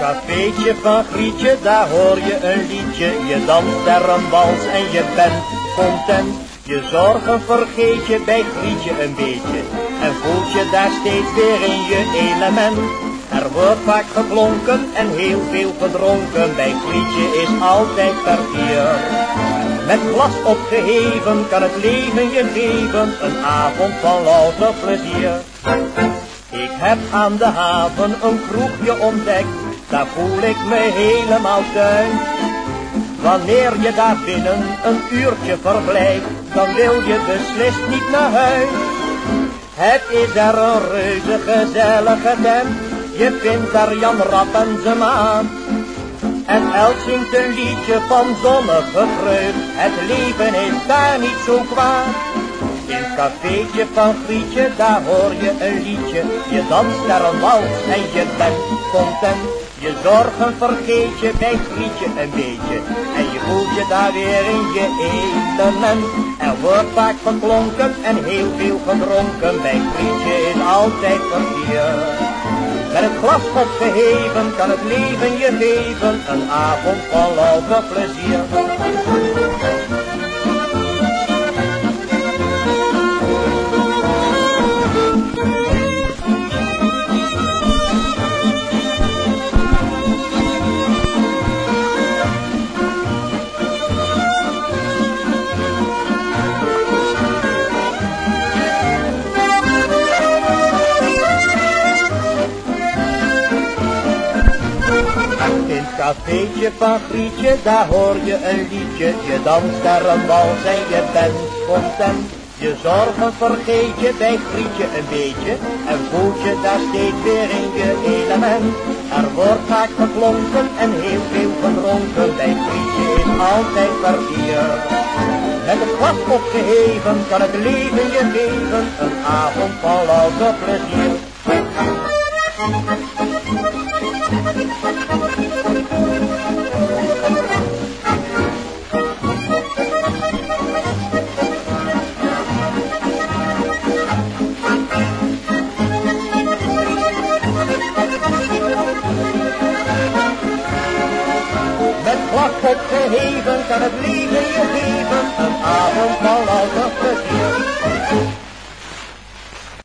cafeetje van Grietje, daar hoor je een liedje. Je danst er een wals en je bent content. Je zorgen vergeet je bij Grietje een beetje. En voelt je daar steeds weer in je element. Er wordt vaak geklonken en heel veel gedronken. Bij Grietje is altijd kwartier. Met glas opgeheven kan het leven je geven. Een avond van louter plezier. Ik heb aan de haven een kroegje ontdekt daar voel ik me helemaal thuis. Wanneer je daar binnen een uurtje verblijft, dan wil je beslist niet naar huis. Het is er een reuze gezellige tent, je vindt daar Jan Rap en zijn maat. En zingt een liedje van zonnige vreugd, het leven is daar niet zo kwaad. In het cafeetje van Grietje, daar hoor je een liedje, je danst daar een wals en je bent content. Je zorgen vergeet je bij Grietje een beetje. En je voelt je daar weer in je element. Er wordt vaak verklonken en heel veel gedronken. Bij Grietje is altijd verkeer. Met het glas opgeheven kan het leven je geven. Een avond vol louter plezier. Cafeetje van Grietje, daar hoor je een liedje. Je danst daar een wals en je bent content. Je zorgen vergeet je bij Grietje een beetje. En voelt je daar steeds weer in je element. Er wordt vaak geklonken en heel veel gedronken. Bij Grietje is altijd kwartier. Met het glas opgeheven kan het leven je geven. Een avond vol louter plezier. Opgeheven kan het leven je geven,